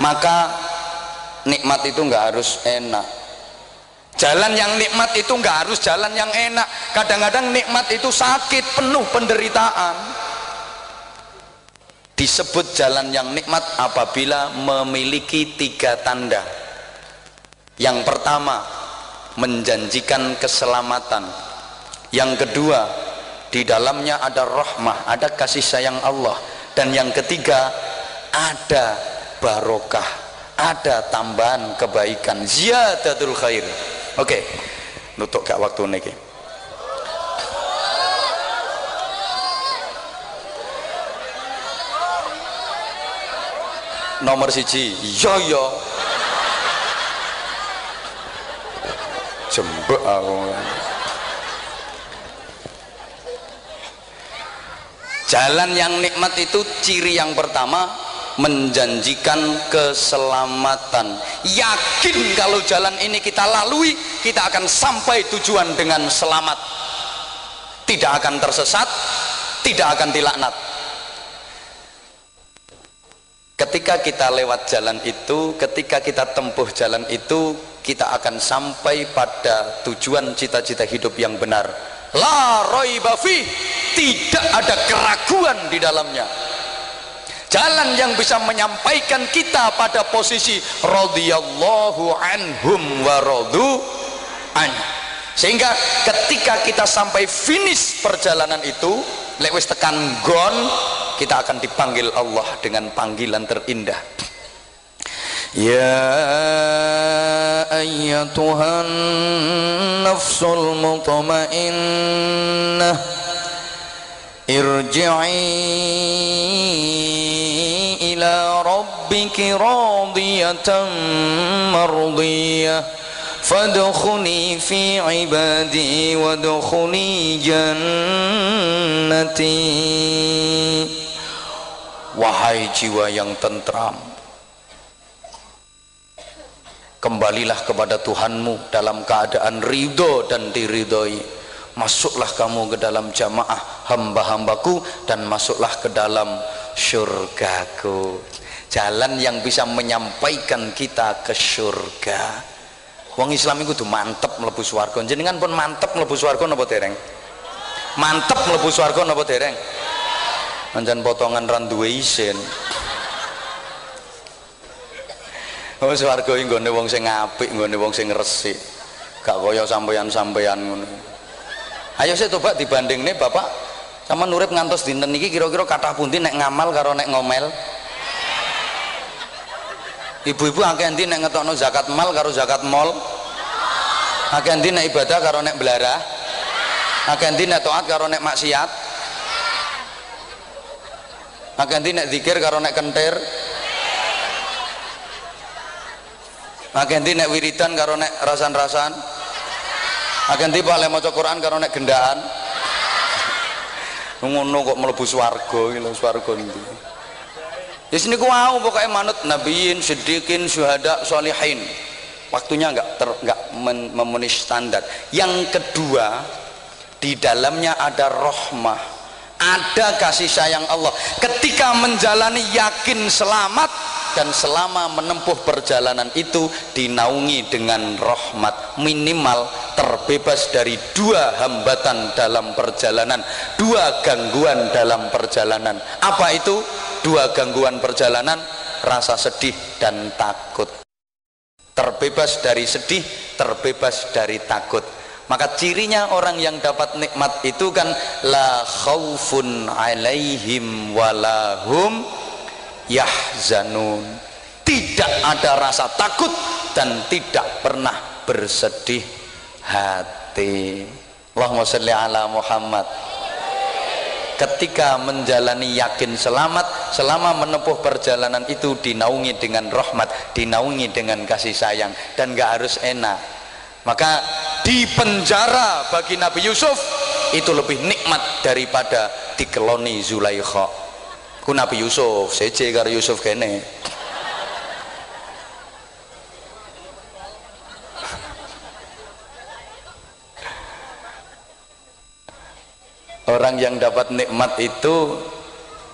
maka nikmat itu nggak harus enak. Jalan yang nikmat itu nggak harus jalan yang enak. Kadang-kadang nikmat itu sakit penuh penderitaan. Disebut jalan yang nikmat apabila memiliki tiga tanda. Yang pertama menjanjikan keselamatan. Yang kedua di dalamnya ada rahmah ada kasih sayang Allah. Dan yang ketiga ada barokah. Ada tambahan kebaikan. Ziyadatul khair. Oke okay. nutuk gak waktu ini nomor siji yo yo. Jembek aku. Jalan yang nikmat itu ciri yang pertama menjanjikan keselamatan. Yakin kalau jalan ini kita lalui kita akan sampai tujuan dengan selamat. Tidak akan tersesat tidak akan dilaknat. Ketika kita lewat jalan itu ketika kita tempuh jalan itu kita akan sampai pada tujuan cita-cita hidup yang benar. La roibafi tidak ada keraguan di dalamnya jalan yang bisa menyampaikan kita pada posisi radhiyallahu anhum wa radu an. Sehingga ketika kita sampai finish perjalanan itu lewis tekan gon kita akan dipanggil Allah dengan panggilan terindah. Ya ayyatuhan nafsul mutmainnah irji'i rabbiki radiyatan mardiyah fadkhuli fi ibadi wadkhuli jannati wahai jiwa yang tentram. Kembalilah kepada Tuhanmu dalam keadaan ridho dan diridhoi. Masuklah kamu ke dalam jamaah hamba-hambaku dan masuklah ke dalam syurgaku jalan yang bisa menyampaikan kita ke syurga wong islam itu mantep melebu swarga jenengan pun mantep melebu swarga napa dereng mantep melebu swarga napa dereng Anjan potongan randuwe isin. Oh swarga iki nggone wong sing apik, nggone wong sing resik. Gak kaya sampeyan-sampeyan ngono. Ayo sik tobat dibandingne Bapak sama nurip ngantos dinten iki kira-kira kathah pundi nek ngamal karo nek ngomel? Ibu-ibu akeh endi nek ngetokno zakat mal karo zakat mall? Akeh endi nek ibadah karo nek belarah? Akeh endi nek taat karo nek maksiat? ganti nek zikir karo nek kentir ganti nek wiridan karo nek rasan-rasan ganti pak maca Quran karo nek gendaan ngono kok mlebu swarga iki lho swarga ndi Wis niku wau pokoke manut nabiyin, siddiqin, syuhada, sholihin. Waktunya enggak ter, enggak memenuhi standar. Yang kedua, di dalamnya ada rahmah ada kasih sayang Allah ketika menjalani yakin selamat dan selama menempuh perjalanan itu dinaungi dengan rahmat minimal terbebas dari dua hambatan dalam perjalanan dua gangguan dalam perjalanan apa itu dua gangguan perjalanan rasa sedih dan takut. Terbebas dari sedih terbebas dari takut. Maka cirinya orang yang dapat nikmat itu kan la khaufun alaihim walahum yahzanun. Tidak ada rasa takut dan tidak pernah bersedih hati. Allahumma salli ala Muhammad. Ketika menjalani yakin selamat selama menempuh perjalanan itu dinaungi dengan rahmat dinaungi dengan kasih sayang dan gak harus enak. Maka di penjara bagi Nabi Yusuf itu lebih nikmat daripada dikeloni Zulaikha. Ku Nabi Yusuf seje karo Yusuf kene. Orang yang dapat nikmat itu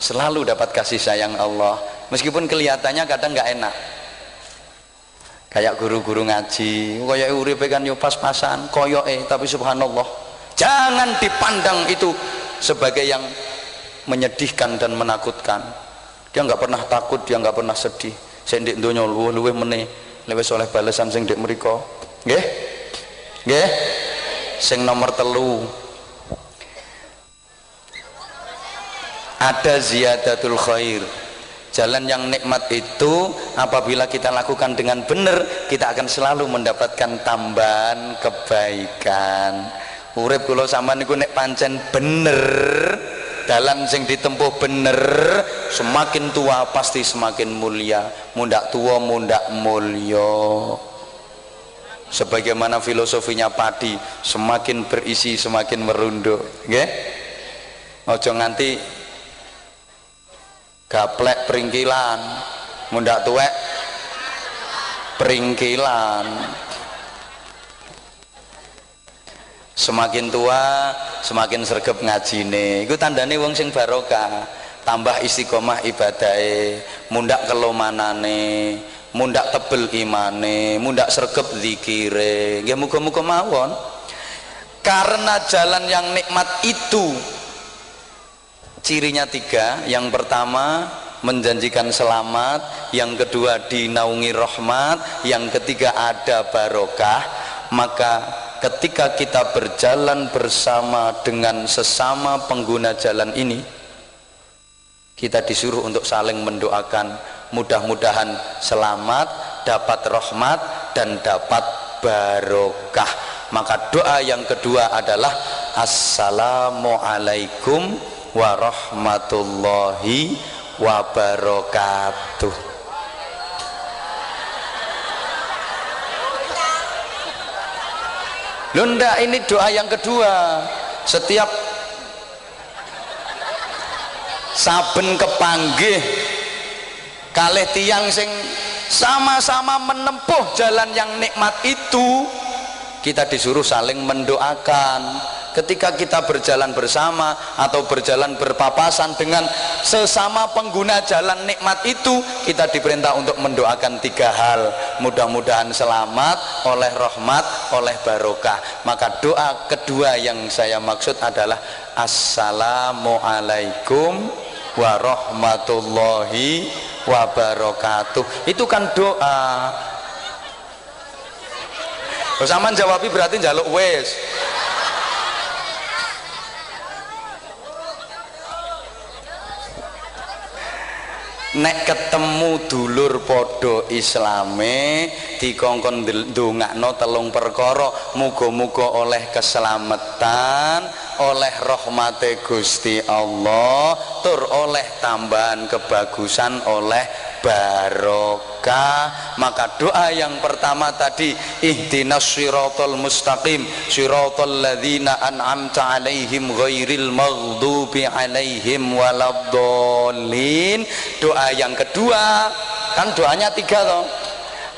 selalu dapat kasih sayang Allah. Meskipun kelihatannya kadang nggak enak. Kayak guru-guru ngaji. Kayak uripe kan yo pas-pasan. Koyoke tapi subhanallah. Jangan dipandang itu sebagai yang menyedihkan dan menakutkan. Dia nggak pernah takut dia nggak pernah sedih. Sing ndek donya luwih meneh. Luwih soleh balesan sing ndek mriku. Nggih? Nggih? Sing nomor telu ada ziyadatul khair. Jalan yang nikmat itu apabila kita lakukan dengan benar kita akan selalu mendapatkan tambahan kebaikan. Urip kula sama niku nek pancen bener dalan sing ditempuh bener semakin tua pasti semakin mulia. Mundak tua mundak mulya sebagaimana filosofinya padi semakin berisi semakin merunduk nggih? Ojo nganti gaplek peringkilan. Mundak tuwek. Peringkilan. Semakin tua semakin sergap ngajine. Itu tandane wong sing barokah. Tambah istiqomah ibadai mundak kelomanane. Mundak tebel imane. Mundak sergap zikire. Nggih muga-muga mawon. Karena jalan yang nikmat itu cirinya tiga. Yang pertama menjanjikan selamat. Yang kedua dinaungi rahmat. Yang ketiga ada barokah. Maka ketika kita berjalan bersama dengan sesama pengguna jalan ini kita disuruh untuk saling mendoakan. Mudah-mudahan selamat dapat rahmat dan dapat barokah. Maka doa yang kedua adalah assalamualaikum warahmatullahi wabarakatuh. Lunda ini doa yang kedua. Setiap saben kepanggih kalih tiang sing sama-sama menempuh jalan yang nikmat itu kita disuruh saling mendoakan ketika kita berjalan bersama atau berjalan berpapasan dengan sesama pengguna jalan nikmat itu kita diperintah untuk mendoakan tiga hal. Mudah-mudahan selamat oleh rahmat oleh barokah. Maka doa kedua yang saya maksud adalah assalamualaikum warahmatullahi wabarakatuh. Itu kan doa. Sama jawabi berarti jaluk wes nek ketemu dulur podo islame dikongkon ndongakno telung perkara muga-muga oleh keselamatan oleh rahmate Gusti Allah tur oleh tambahan kebagusan oleh barokah maka doa yang pertama tadi ihdinas siratal mustaqim siratal ladzina an'amta alaihim ghairil maghdubi alaihim waladdallin. Doa yang kedua kan doanya tiga toh?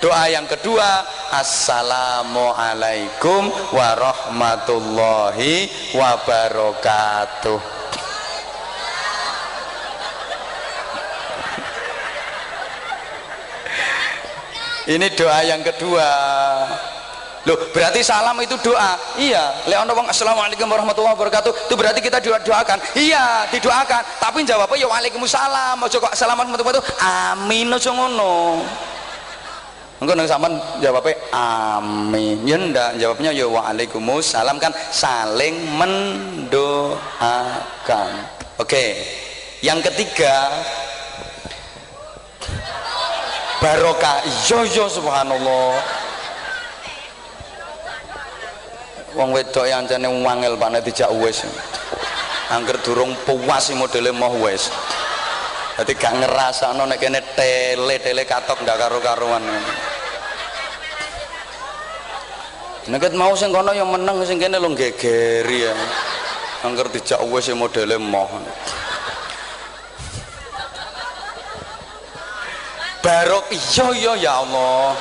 Doa yang kedua assalamualaikum warahmatullahi wabarakatuh ini doa yang kedua. Loh berarti salam itu doa? Iya. Leon wong assalamualaikum warahmatullahi wabarakatuh. Itu berarti kita doa doakan iya didoakan. Tapi jawabnya ya waalaikumsalam. Ojo kok assalamualaikum warahmatullahi wabarakatuh. Amin ojo ngono. Enggak nang sampean jawabnya amin. Ya ndak, jawabnya ya waalaikumsalam. Kan saling mendoakan. Oke. Yang ketiga, barokah. Iya iya subhanallah. Wong wedok yang jane wangel pane dijak wis. Angger durung puas modele mau wis. Dadi gak ngrasakno nek kene tele tele katok ndak karo-karuan. Nek mau sing kono yang menang sing kene lho gegeri ya. Angger dijak wis modele moh. Barok iya iya ya Allah.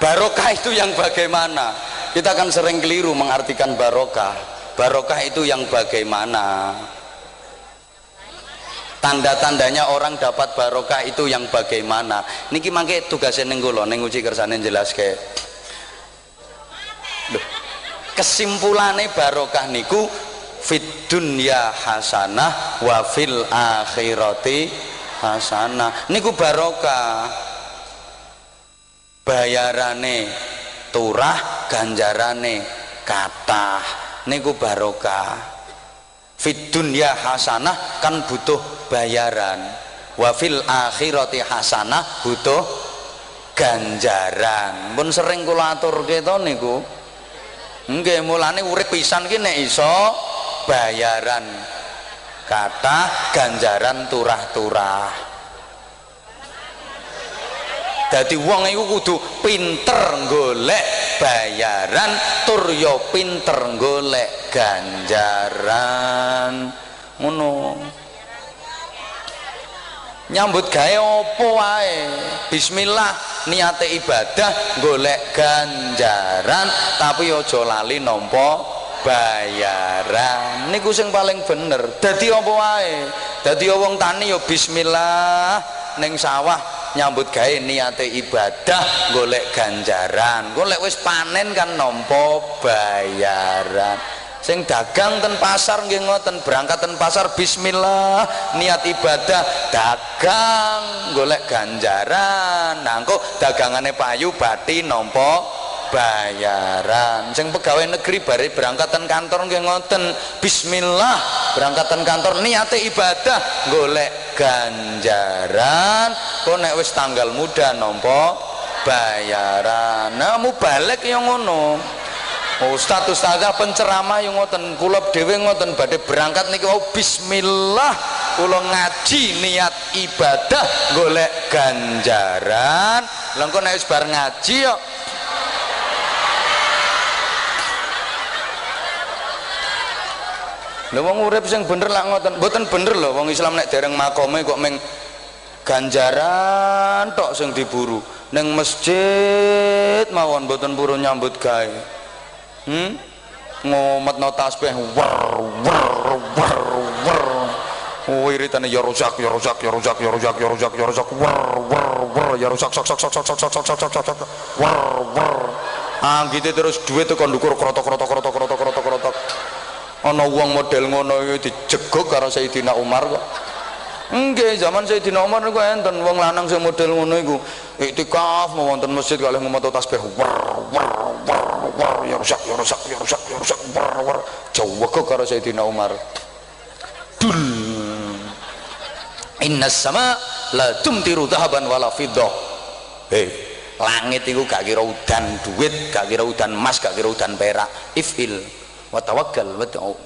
Barokah itu yang bagaimana? Kita kan sering keliru mengartikan barokah. Barokah itu yang bagaimana? Tanda-tandanya orang dapat barokah itu yang bagaimana? Niki mangke tugasnya kula ning uji kersane jelas ke. Kesimpulane barokah niku fit dunya hasanah wa fil akhirati hasanah niku barokah. Bayarane turah ganjarane kathah. Niku barokah. Fit dunya hasanah kan butuh bayaran. Wa fil akhirati hasanah butuh ganjaran. Pun sering kula aturke to niku? Nggih mulane urip pisan ki nek iso bayaran kata ganjaran turah-turah. Jadi wong itu kudu pinter golek bayaran tur yo pinter golek ganjaran. Ngono. Nyambut gawe opo wae? Bismillah niate ibadah golek ganjaran tapi ojo lali nampa bayaran. Niku sing paling bener. Dadi apa wae? Dadi wong tani ya bismillah. Ning sawah nyambut gawe niate ibadah golek ganjaran. Golek wis panen kan nampa bayaran. Sing dagang ten pasar nggih ngoten. Berangkat ten pasar bismillah. Niat ibadah dagang golek ganjaran. Kok dagangane payu bati nampa bayaran. Sing pegawai negeri bari berangkatan kantor nggih ngoten. Bismillah. Berangkatan kantor niate ibadah. Golek ganjaran. Kok nek wis tanggal muda nompo bayaran. Nah balik yang ngono. Ustaz ustazah penceramah yang ngoten. Kula dhewe ngoten badhe berangkat niki. Oh bismillah. Kula ngaji niat ibadah. Golek ganjaran. Lengko nek wis ngaji yo Lha wong urip sing bener lak ngoten, mboten bener lho wong Islam nek dereng makome kok meng ganjaran tok sing diburu. Ning masjid mawon mboten purun nyambut gawe. Hmm? Ngometno tasbih wer wer wer wer. Oh iritane ya rusak ya rusak ya rusak ya rusak ya rusak ya rusak wer wer wer ya rusak sak sak sak sak sak sak sak sak sak wer wer. Gitu terus duit tuh kon ndukur krotok krotok krotok krotok krotok ana wong model ngono iki dijegok karo Sayyidina Umar kok. Nggih, zaman Sayyidina Umar niku enten wong lanang sing model ngono iku iktikaf mau wonten masjid kalih ngumat tasbih war war war war ya rusak ya rusak ya rusak ya rusak war war jawego karo Sayyidina Umar. Dul. Inna sama la tumtiru dhahaban wala fiddah. Hei langit itu gak kira udan duit gak kira udan emas gak kira udan perak. Ifil wa tawakkal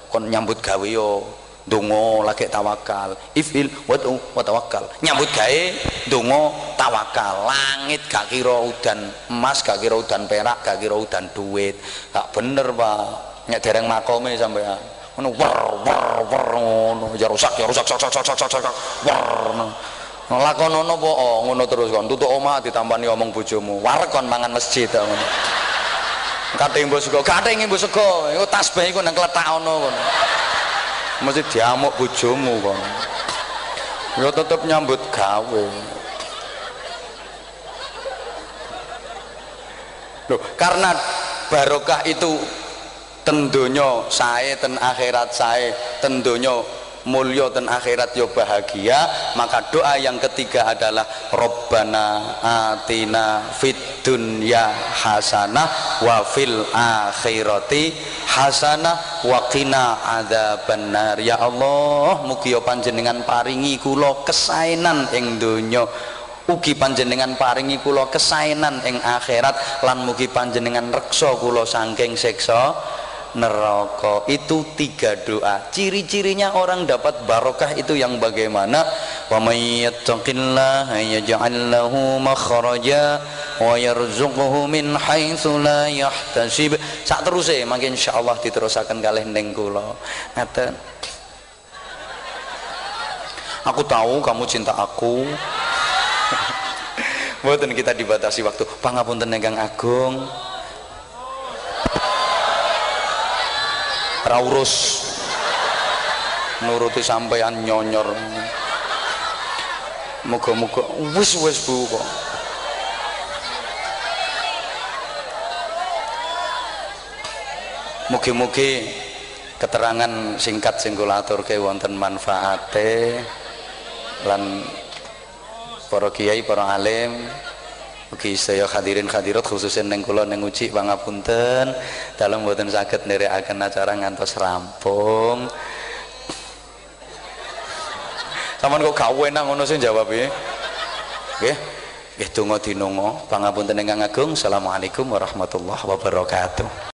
kon nyambut gawe yo dongo lagi tawakal. Ifil watu wa tawakkal. Nyambut gawe dongo tawakal. Langit gak kira udan emas gak kira udan perak gak kira udan duit. Gak bener pak. Nek dereng makome sampean ngono war war war ngono. Ya rusak ya rusak sak sak sak sak sak war lakonono po oh, ngono terus kon. Tutuk omah ditampani omong bojomu. Warek kon mangan masjid ngono kate mbok sego. Kate mbok sego. Iku tasbih iku nang kletak ono kono mesti diamuk bojomu kono ya tetep nyambut gawe. Loh, karena barokah itu tentunya saya ten akhirat saya tentunya mulya dan akhirat yo bahagia maka doa yang ketiga adalah Robbana atina fid dunya hasanah wa fil akhirati hasanah wa qina adzabannar. Ya Allah mugi panjenengan paringi kula kesaenan ing donya. Ugi panjenengan paringi kula kesaenan ing akhirat lan mugi panjenengan reksa kula saking siksa neraka. Itu tiga doa. Ciri-cirinya orang dapat barokah itu yang bagaimana? Wa may yattaqillaha yaj'al lahu makhraja wa yarzuqhu min haitsu la yahtasib. Sak teruse mangke insyaallah diterusaken kalih ning kula. Ngaten. Aku tahu kamu cinta aku. Mboten kita dibatasi waktu. Pangapunten Negang Agung. Raurus. Nuruti sampean nyonyor. Muga-muga. Wis wis Bu kok. Mugi-mugi keterangan singkat sing kula aturke wonten manfaate lan para kiai para alim Mugi saya hadirin hadirat khususnya neng kula neng uci pangapunten dalam mboten saged nderekaken acara ngantos rampung. Saman kok gak enak ngono sing jawab ya Nggih nggih donga dinonga. Pangapunten ingkang agung. Assalamualaikum warahmatullahi wabarakatuh